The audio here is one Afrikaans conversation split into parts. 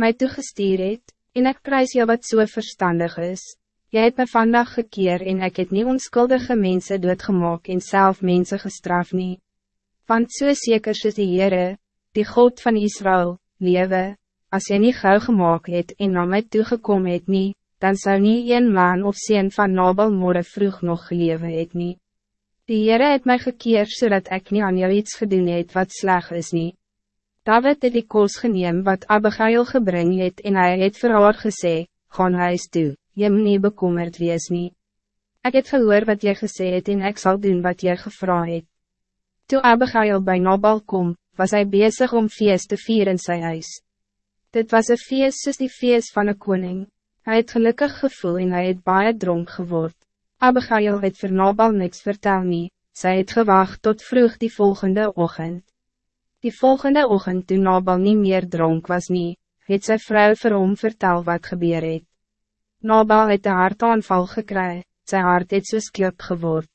mij toegestuur het, en ik prijs jou wat zo so verstandig is. Jij hebt me vandaag gekeer en ik het niet onschuldige mensen doodgemaak en zelf mensen gestraft nie. Want so zeker is die Heere, die God van Israël, lewe, als jy niet gauw gemaakt het en na my toegekom het nie, dan zou niet een man of zin van Nabal morgen vroeg nog gelewe het nie. Die Heere het my gekeer zodat ik niet aan jou iets gedoen het wat sleg is nie. David het die koos geneem wat Abigail gebring het en hij het vir haar gesê, gaan huis toe, jy moet nie bekommerd wees nie. Ek het gehoor wat jy gesê het en ek zal doen wat jy gevra het. Toe Abigail bij Nabal kom, was hij bezig om feest te vieren in sy huis. Dit was een feest soos die feest van een koning. Hij het gelukkig gevoel en hij het baie dronk geword. Abigail het vir Nabal niks vertel nie, sy het gewacht tot vroeg die volgende ochtend. Die volgende ochtend toen Nabal niet meer dronk was nie, het sy vrou vir hom vertel wat gebeur het. Nabal het een hartaanval gekry, sy hart het soos klip geword.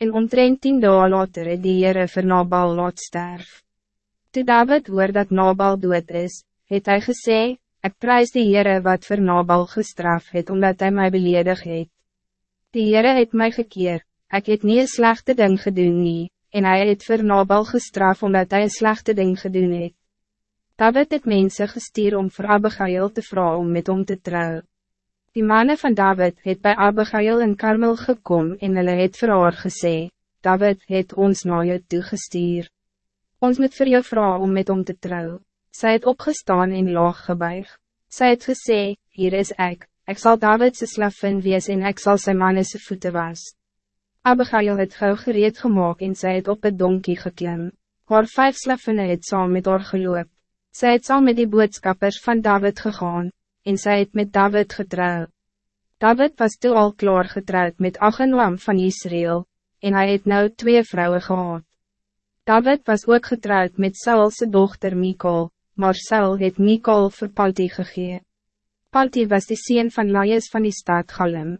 En omtrent tien dagen later het die Heere vir Nabal laat sterf. Toe David hoor dat Nabal dood is, het hij gesê, ik prijs die Heere wat vir Nabal gestraf het omdat hij mij beledig het. Die Heere het mij gekeer, ik het nie een slechte ding gedoen nie, en hij het vir Nabal gestraf omdat hij een slechte ding gedoen het. David het mensen gestuur om vir Abigail te vragen om met hom te trouwen. Die mannen van David het bij Abigail in Karmel gekom en hulle het vir haar gesê, David het ons na jou toegestuur. Ons moet vir jou vragen om met hom te trouwen. Zij het opgestaan en laag gebuig. Zij het gesê, hier is ik, ik zal Davidse slaffen wees en ik zal zijn mannese voeten was. Abigail het gauw gereed gemaakt en zij het op het donkie geklim. Haar vijf slaffene het saam met haar geloop. Zij het saam met die boodskappers van David gegaan, en zij het met David getrouwd. David was toen al klaar getrouwd met Achenwam van Israël, en hij het nou twee vrouwen gehad. David was ook getrouwd met Saul's dochter Mikol, maar Saul het Mikol vir Palti gegee. Palti was de sien van Laies van die stad Galem.